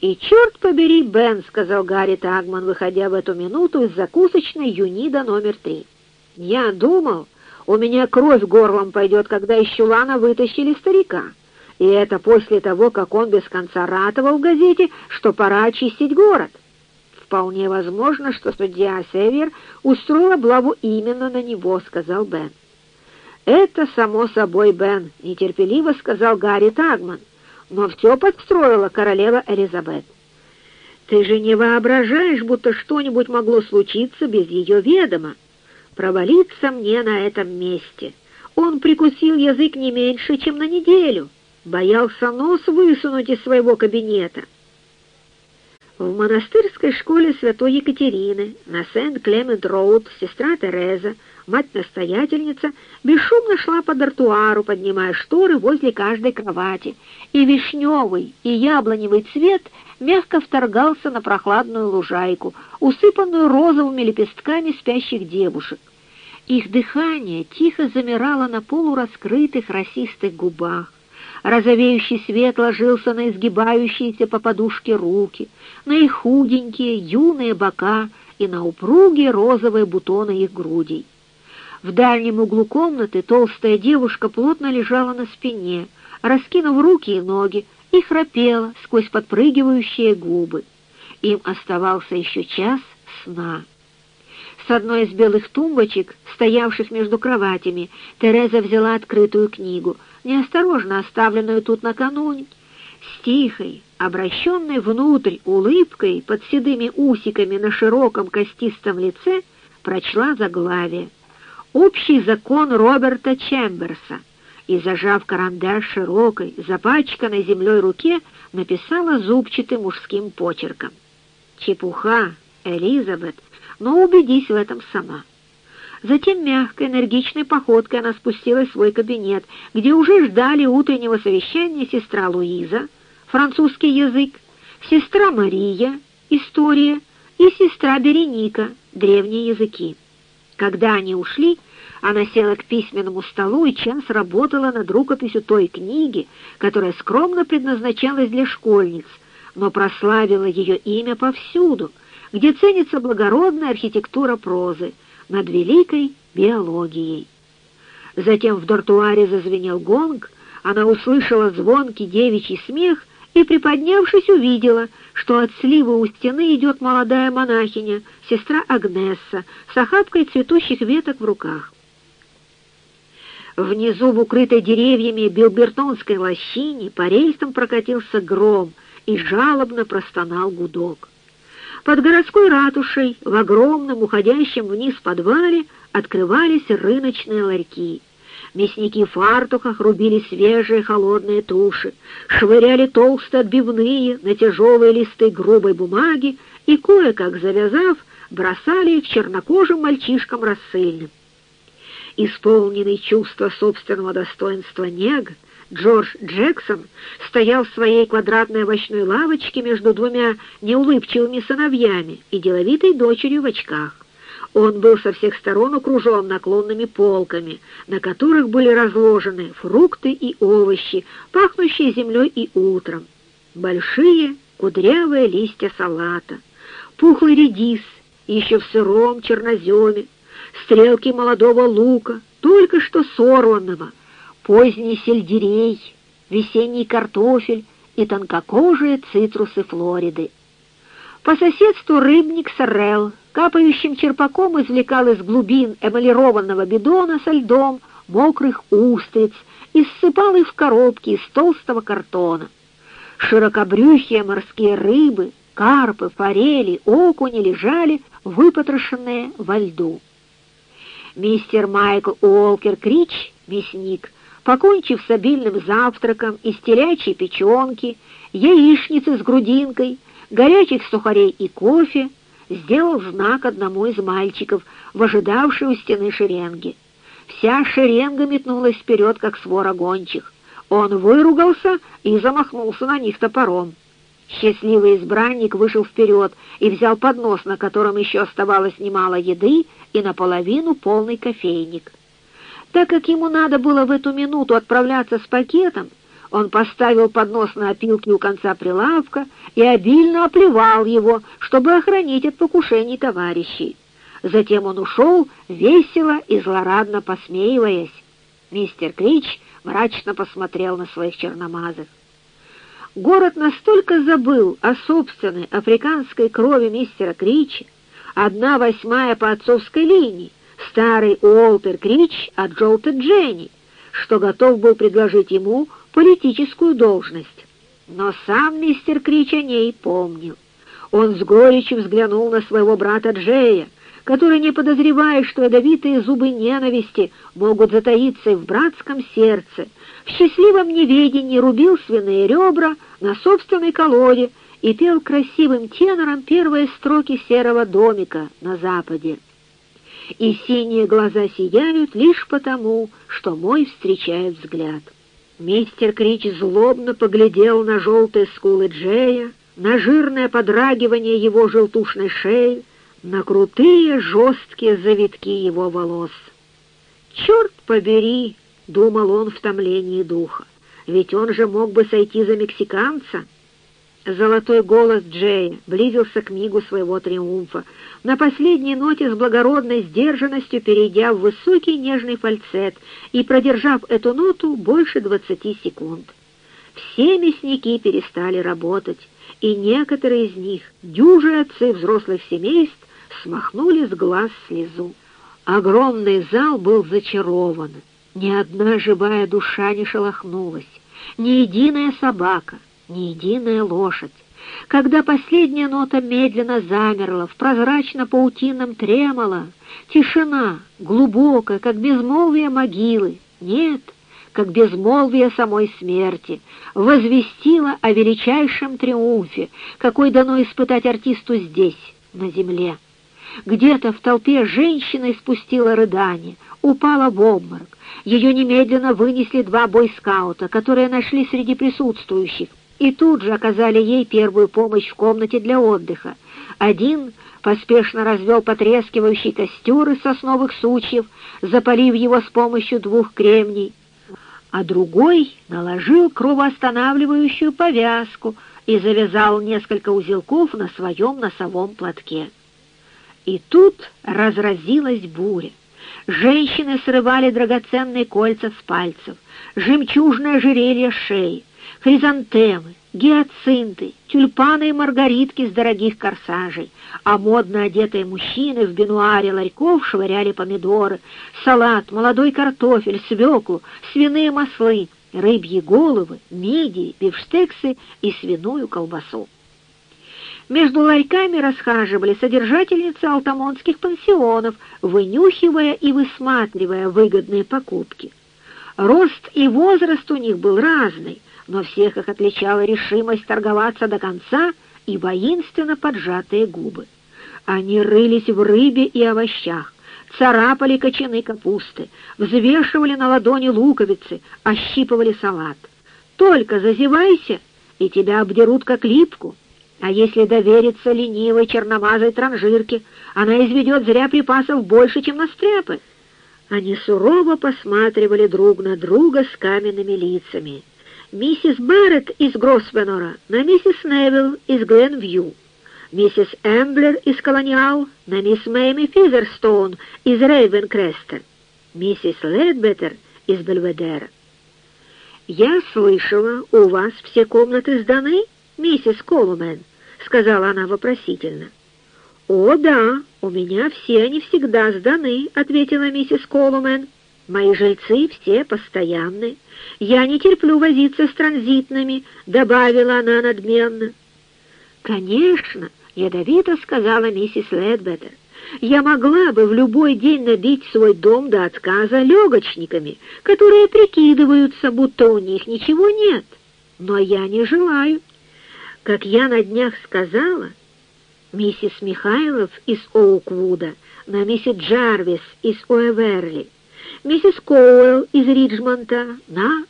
«И черт побери, Бен», — сказал Гарри Тагман, выходя в эту минуту из закусочной Юнида номер три. «Я думал, у меня кровь горлом пойдет, когда из чулана вытащили старика. И это после того, как он без конца ратовал в газете, что пора очистить город. Вполне возможно, что судья Север устроил облаву именно на него», — сказал Бен. «Это само собой, Бен», — нетерпеливо сказал Гарри Тагман но все подстроила королева Элизабет. Ты же не воображаешь, будто что-нибудь могло случиться без ее ведома. Провалиться мне на этом месте. Он прикусил язык не меньше, чем на неделю, боялся нос высунуть из своего кабинета. В монастырской школе святой Екатерины на Сент-Клемент-Роуд сестра Тереза, мать-настоятельница, бесшумно шла по дартуару, поднимая шторы возле каждой кровати, и вишневый и яблоневый цвет мягко вторгался на прохладную лужайку, усыпанную розовыми лепестками спящих девушек. Их дыхание тихо замирало на полураскрытых росистых губах. Розовеющий свет ложился на изгибающиеся по подушке руки, на их худенькие юные бока и на упругие розовые бутоны их грудей. В дальнем углу комнаты толстая девушка плотно лежала на спине, раскинув руки и ноги, и храпела сквозь подпрыгивающие губы. Им оставался еще час сна. С одной из белых тумбочек, стоявших между кроватями, Тереза взяла открытую книгу — неосторожно оставленную тут накануне, с тихой, обращенной внутрь улыбкой под седыми усиками на широком костистом лице, прочла заглавие «Общий закон Роберта Чемберса» и, зажав карандаш широкой, запачканной землей руке, написала зубчатым мужским почерком. «Чепуха, Элизабет, но убедись в этом сама». Затем мягкой, энергичной походкой она спустилась в свой кабинет, где уже ждали утреннего совещания сестра Луиза, французский язык, сестра Мария, история, и сестра Береника, древние языки. Когда они ушли, она села к письменному столу и час работала над рукописью той книги, которая скромно предназначалась для школьниц, но прославила ее имя повсюду, где ценится благородная архитектура прозы, над великой биологией. Затем в дартуаре зазвенел гонг, она услышала звонкий девичий смех и, приподнявшись, увидела, что от сливы у стены идет молодая монахиня, сестра Агнесса, с охапкой цветущих веток в руках. Внизу, в укрытой деревьями Билбертонской лощине, по рельсам прокатился гром и жалобно простонал гудок. Под городской ратушей в огромном уходящем вниз подвале открывались рыночные ларьки. Мясники в фартуках рубили свежие холодные туши, швыряли толстые отбивные на тяжелые листы грубой бумаги и, кое-как завязав, бросали их чернокожим мальчишкам рассыльным. Исполненный чувства собственного достоинства нег, Джордж Джексон стоял в своей квадратной овощной лавочке между двумя неулыбчивыми сыновьями и деловитой дочерью в очках. Он был со всех сторон окружен наклонными полками, на которых были разложены фрукты и овощи, пахнущие землей и утром. Большие кудрявые листья салата, пухлый редис, еще в сыром черноземе, стрелки молодого лука, только что сорванного, поздний сельдерей, весенний картофель и тонкокожие цитрусы Флориды. По соседству рыбник Сорел капающим черпаком извлекал из глубин эмалированного бидона со льдом мокрых устриц и ссыпал их в коробки из толстого картона. Широкобрюхие морские рыбы, карпы, форели, окуни лежали выпотрошенные во льду. Мистер Майкл Уолкер Крич, мясник, покончив с обильным завтраком из телячьей печенки, яичницы с грудинкой, горячих сухарей и кофе, сделал знак одному из мальчиков, в ожидавшей у стены шеренги. Вся шеренга метнулась вперед, как свора гончих. Он выругался и замахнулся на них топором. Счастливый избранник вышел вперед и взял поднос, на котором еще оставалось немало еды и наполовину полный кофейник. Так как ему надо было в эту минуту отправляться с пакетом, Он поставил поднос на опилки у конца прилавка и обильно оплевал его, чтобы охранить от покушений товарищей. Затем он ушел, весело и злорадно посмеиваясь. Мистер Крич мрачно посмотрел на своих черномазых. Город настолько забыл о собственной африканской крови мистера Крича, одна восьмая по отцовской линии, старый Уолтер Крич от Джолта Дженни, что готов был предложить ему политическую должность. Но сам мистер Крич о ней помнил. Он с горечью взглянул на своего брата Джея, который, не подозревая, что ядовитые зубы ненависти могут затаиться и в братском сердце, в счастливом неведении рубил свиные ребра на собственной колоде и пел красивым тенором первые строки серого домика на западе. И синие глаза сияют лишь потому, что мой встречает взгляд. Мистер Крич злобно поглядел на желтые скулы Джея, на жирное подрагивание его желтушной шеи, на крутые жесткие завитки его волос. «Черт побери!» — думал он в томлении духа. «Ведь он же мог бы сойти за мексиканца!» Золотой голос Джея близился к мигу своего триумфа, на последней ноте с благородной сдержанностью перейдя в высокий нежный фальцет и продержав эту ноту больше двадцати секунд. Все мясники перестали работать, и некоторые из них, дюжи отцы взрослых семейств, смахнули с глаз слезу. Огромный зал был зачарован. Ни одна живая душа не шелохнулась, ни единая собака, ни единая лошадь. Когда последняя нота медленно замерла в прозрачно-паутинном тремоло, тишина, глубокая, как безмолвие могилы, нет, как безмолвие самой смерти, возвестила о величайшем триумфе, какой дано испытать артисту здесь, на земле. Где-то в толпе женщина испустила рыдание, упала в обморок. Ее немедленно вынесли два бойскаута, которые нашли среди присутствующих, и тут же оказали ей первую помощь в комнате для отдыха. Один поспешно развел потрескивающий костер из сосновых сучьев, запалив его с помощью двух кремней, а другой наложил кровоостанавливающую повязку и завязал несколько узелков на своем носовом платке. И тут разразилась буря. Женщины срывали драгоценные кольца с пальцев, жемчужное ожерелье шеи, хризантемы, гиацинты, тюльпаны и маргаритки с дорогих корсажей, а модно одетые мужчины в бенуаре ларьков швыряли помидоры, салат, молодой картофель, свеклу, свиные маслы, рыбьи головы, мидии, бифштексы и свиную колбасу. Между ларьками расхаживали содержательницы алтамонских пансионов, вынюхивая и высматривая выгодные покупки. Рост и возраст у них был разный, но всех их отличала решимость торговаться до конца и воинственно поджатые губы. Они рылись в рыбе и овощах, царапали кочаны капусты, взвешивали на ладони луковицы, ощипывали салат. Только зазевайся, и тебя обдерут как липку. А если довериться ленивой черномазой транжирке, она изведет зря припасов больше, чем на стряпы. Они сурово посматривали друг на друга с каменными лицами. Миссис Барретт из Гросвенора на миссис Невилл из Гленвью, миссис Эмблер из Колониал на мисс Мэйми Физерстоун из Рейвенкреста, миссис Ледбеттер из Бельведера. «Я слышала, у вас все комнаты сданы, миссис Колумен?» — сказала она вопросительно. «О, да, у меня все они всегда сданы», — ответила миссис Колумен. «Мои жильцы все постоянны. Я не терплю возиться с транзитными», — добавила она надменно. «Конечно», — ядовито сказала миссис Ледбеттер. «Я могла бы в любой день набить свой дом до отказа легочниками, которые прикидываются, будто у них ничего нет. Но я не желаю. Как я на днях сказала, миссис Михайлов из Оуквуда на миссис Джарвис из Уэверли, миссис Коуэлл из Риджмонта на